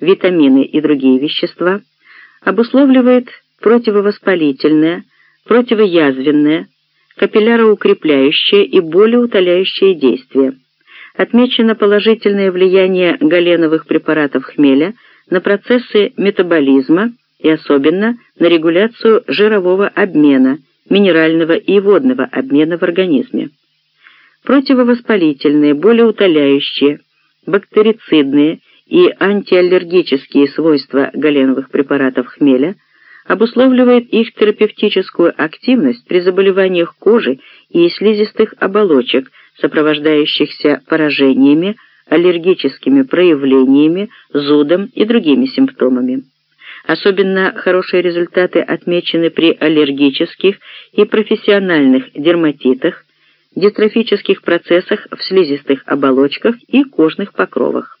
витамины и другие вещества, обусловливает противовоспалительное, противоязвенное, капилляроукрепляющее и болеутоляющее действие. Отмечено положительное влияние галеновых препаратов хмеля на процессы метаболизма и особенно на регуляцию жирового обмена, минерального и водного обмена в организме. Противовоспалительные, болеутоляющие, бактерицидные и антиаллергические свойства галеновых препаратов хмеля обусловливает их терапевтическую активность при заболеваниях кожи и слизистых оболочек, сопровождающихся поражениями, аллергическими проявлениями, зудом и другими симптомами. Особенно хорошие результаты отмечены при аллергических и профессиональных дерматитах, дистрофических процессах в слизистых оболочках и кожных покровах.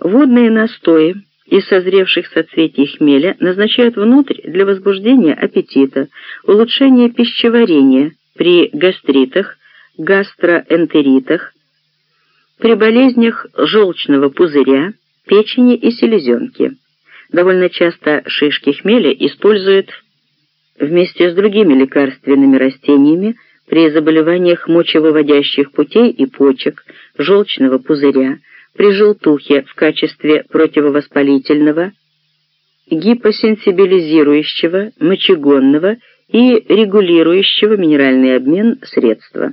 Водные настои из созревших соцветий хмеля назначают внутрь для возбуждения аппетита, улучшения пищеварения при гастритах, гастроэнтеритах, при болезнях желчного пузыря, печени и селезенки. Довольно часто шишки хмеля используют вместе с другими лекарственными растениями при заболеваниях мочевыводящих путей и почек, желчного пузыря, при желтухе в качестве противовоспалительного, гипосенсибилизирующего, мочегонного и регулирующего минеральный обмен средства.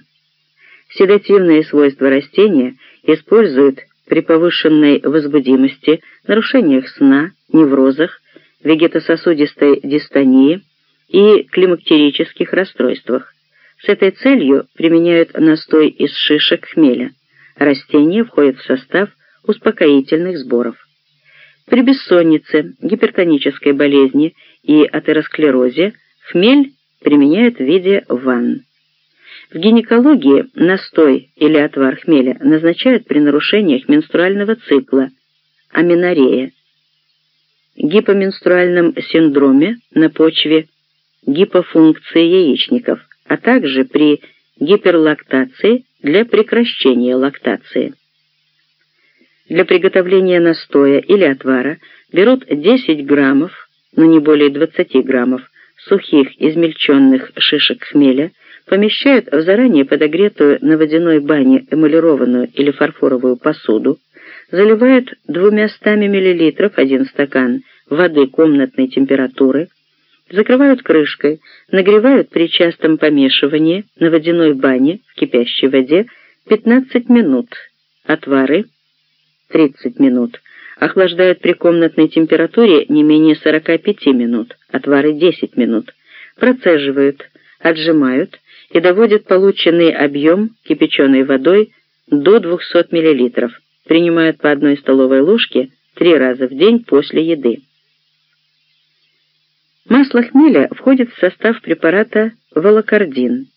Седативные свойства растения используют при повышенной возбудимости, нарушениях сна, неврозах, вегетососудистой дистонии и климактерических расстройствах. С этой целью применяют настой из шишек хмеля. Растение входит в состав успокоительных сборов. При бессоннице, гипертонической болезни и атеросклерозе хмель применяют в виде ванн. В гинекологии настой или отвар хмеля назначают при нарушениях менструального цикла, аменорея, гипоменструальном синдроме на почве гипофункции яичников, а также при гиперлактации для прекращения лактации. Для приготовления настоя или отвара берут 10 граммов, но не более 20 граммов, сухих измельченных шишек хмеля, помещают в заранее подогретую на водяной бане эмалированную или фарфоровую посуду, заливают 200 мл один стакан воды комнатной температуры, закрывают крышкой, нагревают при частом помешивании на водяной бане в кипящей воде 15 минут, отвары 30 минут, охлаждают при комнатной температуре не менее 45 минут, отвары 10 минут, процеживают, отжимают и доводят полученный объем кипяченой водой до 200 мл, принимают по одной столовой ложке три раза в день после еды. Масло хмеля входит в состав препарата волокордин.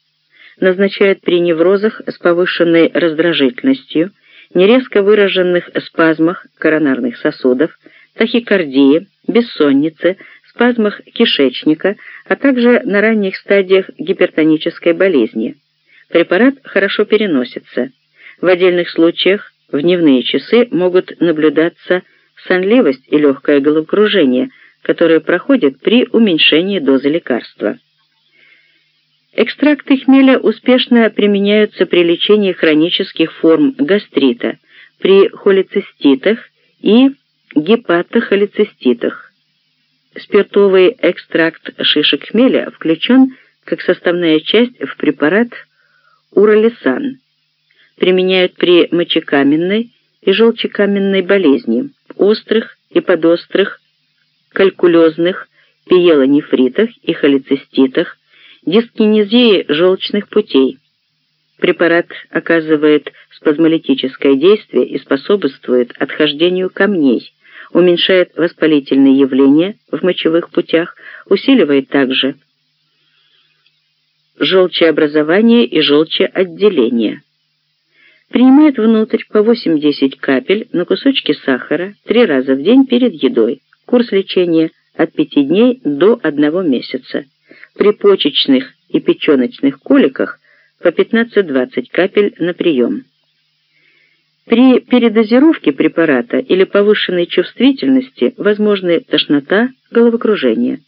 Назначают при неврозах с повышенной раздражительностью, нерезко выраженных спазмах коронарных сосудов, тахикардии, бессоннице, спазмах кишечника, а также на ранних стадиях гипертонической болезни. Препарат хорошо переносится. В отдельных случаях в дневные часы могут наблюдаться сонливость и легкое головокружение, которые проходят при уменьшении дозы лекарства. Экстракты хмеля успешно применяются при лечении хронических форм гастрита, при холециститах и гепатохолециститах. Спиртовый экстракт шишек хмеля включен как составная часть в препарат уралисан. Применяют при мочекаменной и желчекаменной болезни, острых и подострых, калькулезных, пиелонефритах и холециститах, дискинезии желчных путей. Препарат оказывает спазмолитическое действие и способствует отхождению камней, уменьшает воспалительные явления в мочевых путях, усиливает также желчеобразование и желчеотделение. Принимает внутрь по 8-10 капель на кусочки сахара три раза в день перед едой. Курс лечения от 5 дней до 1 месяца. При почечных и печеночных коликах по 15-20 капель на прием. При передозировке препарата или повышенной чувствительности возможны тошнота, головокружение.